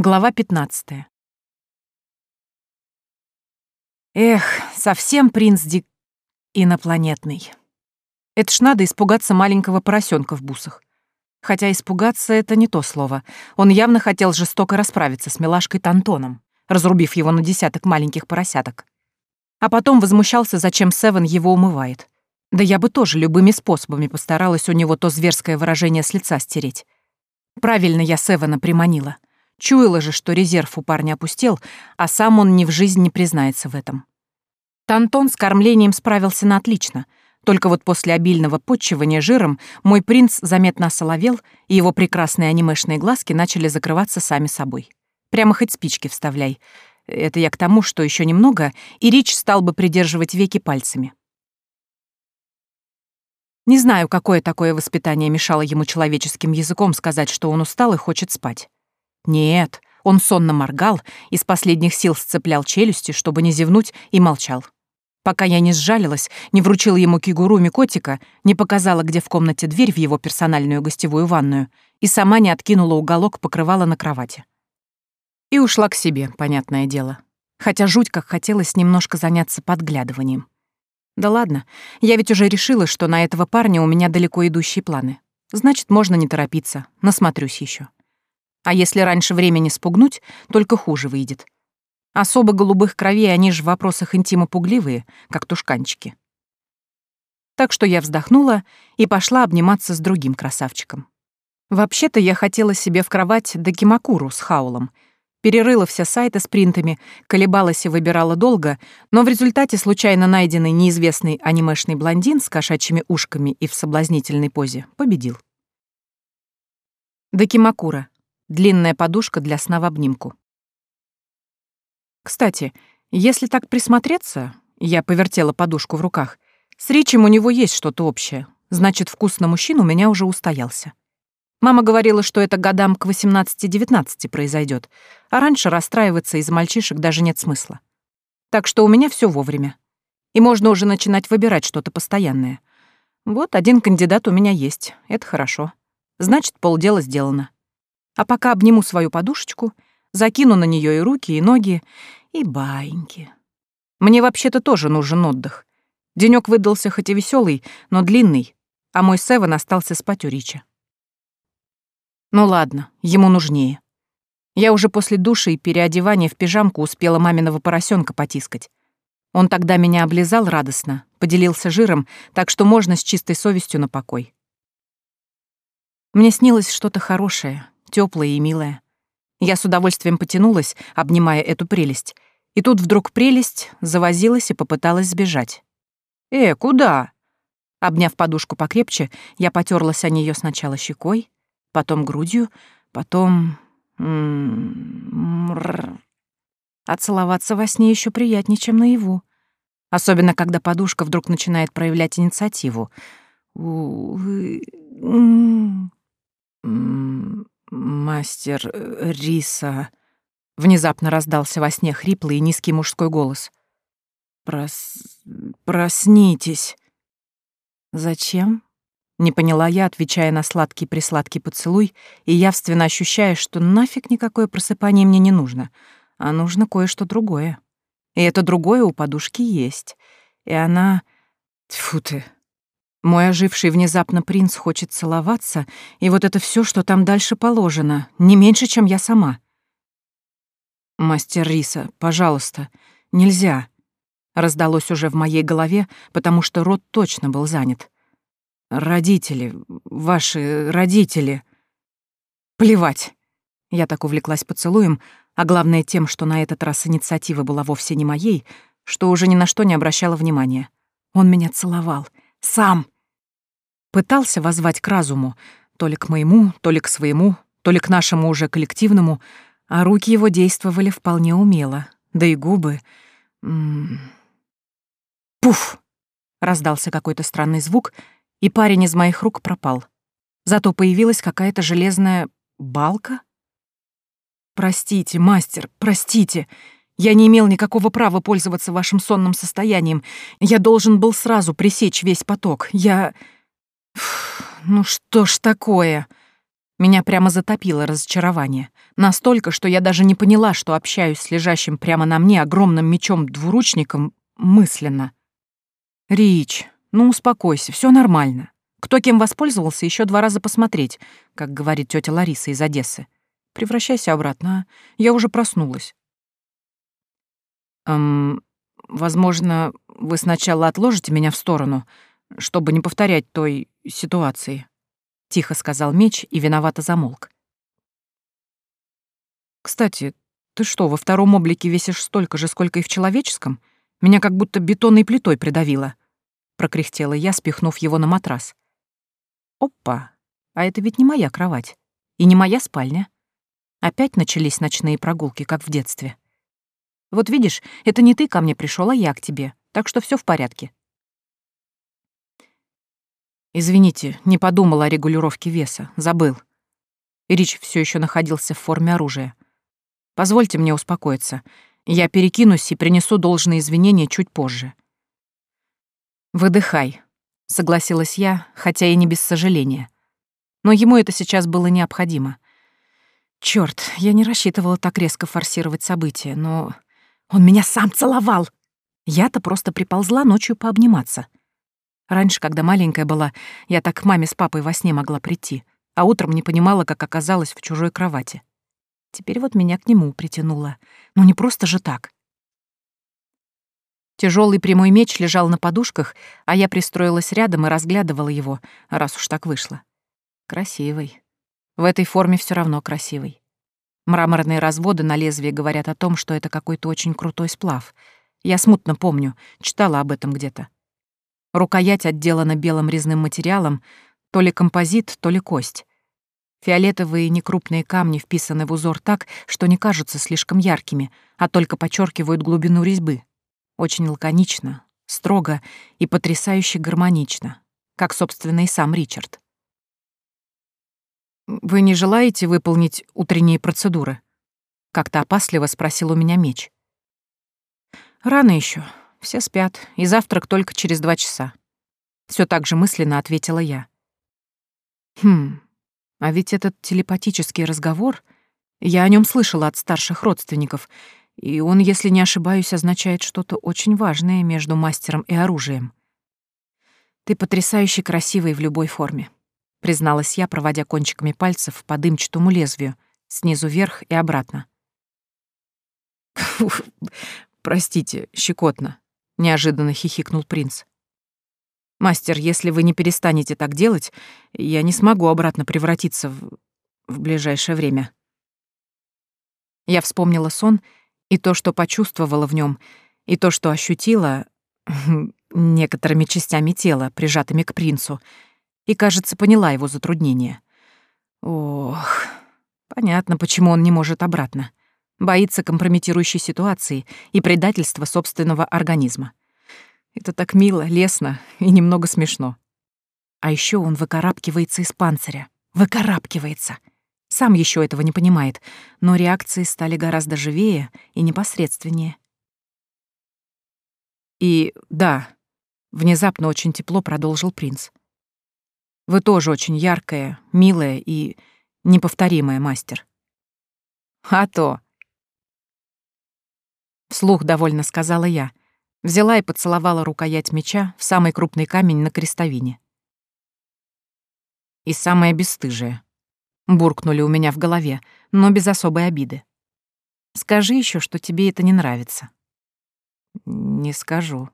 Глава 15. Эх, совсем принц Дик инопланетный. Это ж надо испугаться маленького поросенка в бусах. Хотя испугаться — это не то слово. Он явно хотел жестоко расправиться с милашкой Тантоном, разрубив его на десяток маленьких поросяток. А потом возмущался, зачем Севен его умывает. Да я бы тоже любыми способами постаралась у него то зверское выражение с лица стереть. Правильно я Севена приманила — Чуяла же, что резерв у парня опустел, а сам он ни в жизнь не признается в этом. Тантон с кормлением справился на отлично, только вот после обильного подчивания жиром мой принц заметно осоловел, и его прекрасные анимешные глазки начали закрываться сами собой. Прямо хоть спички вставляй. Это я к тому, что еще немного, и Рич стал бы придерживать веки пальцами. Не знаю, какое такое воспитание мешало ему человеческим языком сказать, что он устал и хочет спать. Нет, он сонно моргал, из последних сил сцеплял челюсти, чтобы не зевнуть, и молчал. Пока я не сжалилась, не вручила ему кигуруми котика, не показала, где в комнате дверь в его персональную гостевую ванную, и сама не откинула уголок покрывала на кровати. И ушла к себе, понятное дело. Хотя жуть как хотелось немножко заняться подглядыванием. Да ладно, я ведь уже решила, что на этого парня у меня далеко идущие планы. Значит, можно не торопиться, насмотрюсь еще. А если раньше времени спугнуть, только хуже выйдет. Особо голубых кровей они же в вопросах интима пугливые, как тушканчики. Так что я вздохнула и пошла обниматься с другим красавчиком. Вообще-то я хотела себе в кровать Дакимакуру с Хаулом. Перерыла все сайты с принтами, колебалась и выбирала долго, но в результате случайно найденный неизвестный анимешный блондин с кошачьими ушками и в соблазнительной позе победил. Дакимакура длинная подушка для сна в обнимку. Кстати, если так присмотреться, я повертела подушку в руках, с Ричем у него есть что-то общее, значит, вкус на мужчин у меня уже устоялся. Мама говорила, что это годам к 18-19 произойдет, а раньше расстраиваться из мальчишек даже нет смысла. Так что у меня все вовремя. И можно уже начинать выбирать что-то постоянное. Вот один кандидат у меня есть, это хорошо. Значит, полдела сделано. А пока обниму свою подушечку, закину на нее и руки, и ноги, и баиньки. Мне вообще-то тоже нужен отдых. Денёк выдался хоть и веселый, но длинный, а мой Севен остался спать у Рича. Ну ладно, ему нужнее. Я уже после души и переодевания в пижамку успела маминого поросенка потискать. Он тогда меня облизал радостно, поделился жиром, так что можно с чистой совестью на покой. Мне снилось что-то хорошее, Теплая и милая. Я с удовольствием потянулась, обнимая эту прелесть. И тут вдруг прелесть завозилась и попыталась сбежать. «Э, куда?» Обняв подушку покрепче, я потерлась о нее сначала щекой, потом грудью, потом... А целоваться во сне еще приятнее, чем наяву. Особенно, когда подушка вдруг начинает проявлять инициативу. У мастер, э, Риса...» Внезапно раздался во сне хриплый и низкий мужской голос. «Прос... проснитесь». «Зачем?» — не поняла я, отвечая на сладкий-присладкий поцелуй и явственно ощущая, что нафиг никакое просыпание мне не нужно, а нужно кое-что другое. И это другое у подушки есть. И она... Тфу ты, мой оживший внезапно принц хочет целоваться, и вот это все, что там дальше положено, не меньше, чем я сама. «Мастер Риса, пожалуйста, нельзя», — раздалось уже в моей голове, потому что рот точно был занят. «Родители, ваши родители...» «Плевать!» Я так увлеклась поцелуем, а главное тем, что на этот раз инициатива была вовсе не моей, что уже ни на что не обращала внимания. Он меня целовал — сам!» Пытался воззвать к разуму, то ли к моему, то ли к своему, то ли к нашему уже коллективному, а руки его действовали вполне умело, да и губы... М-м. «Пуф!» — раздался какой-то странный звук, и парень из моих рук пропал. Зато появилась какая-то железная балка. «Простите, мастер, простите!» Я не имел никакого права пользоваться вашим сонным состоянием. Я должен был сразу пресечь весь поток. Я... Фу, ну что ж такое? Меня прямо затопило разочарование. Настолько, что я даже не поняла, что общаюсь с лежащим прямо на мне огромным мечом-двуручником мысленно. «Рич, ну успокойся, все нормально. Кто кем воспользовался, еще два раза посмотреть», как говорит тетя Лариса из Одессы. «Превращайся обратно, а? Я уже проснулась». Эм, возможно, вы сначала отложите меня в сторону, чтобы не повторять той ситуации», — тихо сказал меч и виновато замолк. «Кстати, ты что, во втором облике весишь столько же, сколько и в человеческом? Меня как будто бетонной плитой придавило», — прокряхтела я, спихнув его на матрас. «Опа, а это ведь не моя кровать и не моя спальня». Опять начались ночные прогулки, как в детстве. Вот видишь, это не ты ко мне пришел, а я к тебе. Так что все в порядке. Извините, не подумала о регулировке веса. Забыл. Рич все еще находился в форме оружия. Позвольте мне успокоиться. Я перекинусь и принесу должные извинения чуть позже. Выдыхай, согласилась я, хотя и не без сожаления. Но ему это сейчас было необходимо. Черт, я не рассчитывала так резко форсировать события, но... Он меня сам целовал. Я-то просто приползла ночью пообниматься. Раньше, когда маленькая была, я так к маме с папой во сне могла прийти, а утром не понимала, как оказалась в чужой кровати. Теперь вот меня к нему притянуло. Ну не просто же так. Тяжелый прямой меч лежал на подушках, а я пристроилась рядом и разглядывала его, раз уж так вышло. Красивый. В этой форме все равно красивый. Мраморные разводы на лезвие говорят о том, что это какой-то очень крутой сплав. Я смутно помню, читала об этом где-то. Рукоять отделана белым резным материалом, то ли композит, то ли кость. Фиолетовые некрупные камни вписаны в узор так, что не кажутся слишком яркими, а только подчеркивают глубину резьбы. Очень лаконично, строго и потрясающе гармонично, как, собственно, и сам Ричард. «Вы не желаете выполнить утренние процедуры?» — как-то опасливо спросил у меня меч. «Рано еще, все спят, и завтрак только через два часа», — все так же мысленно ответила я. «Хм, а ведь этот телепатический разговор, я о нем слышала от старших родственников, и он, если не ошибаюсь, означает что-то очень важное между мастером и оружием. Ты потрясающе красивый в любой форме», — призналась я, проводя кончиками пальцев по дымчатому лезвию, снизу вверх и обратно. «Простите, щекотно», — неожиданно хихикнул принц. «Мастер, если вы не перестанете так делать, я не смогу обратно превратиться в... в ближайшее время». Я вспомнила сон и то, что почувствовала в нем, и то, что ощутила некоторыми частями тела, прижатыми к принцу — и, кажется, поняла его затруднение. Ох, понятно, почему он не может обратно. Боится компрометирующей ситуации и предательства собственного организма. Это так мило, лестно и немного смешно. А еще он выкарабкивается из панциря. Выкарабкивается. Сам еще этого не понимает, но реакции стали гораздо живее и непосредственнее. И да, внезапно очень тепло продолжил принц. Вы тоже очень яркая, милая и неповторимая, мастер. А то. Вслух довольно сказала я. Взяла и поцеловала рукоять меча в самый крупный камень на крестовине. И самое бесстыжее. Буркнули у меня в голове, но без особой обиды. Скажи еще, что тебе это не нравится. Не скажу,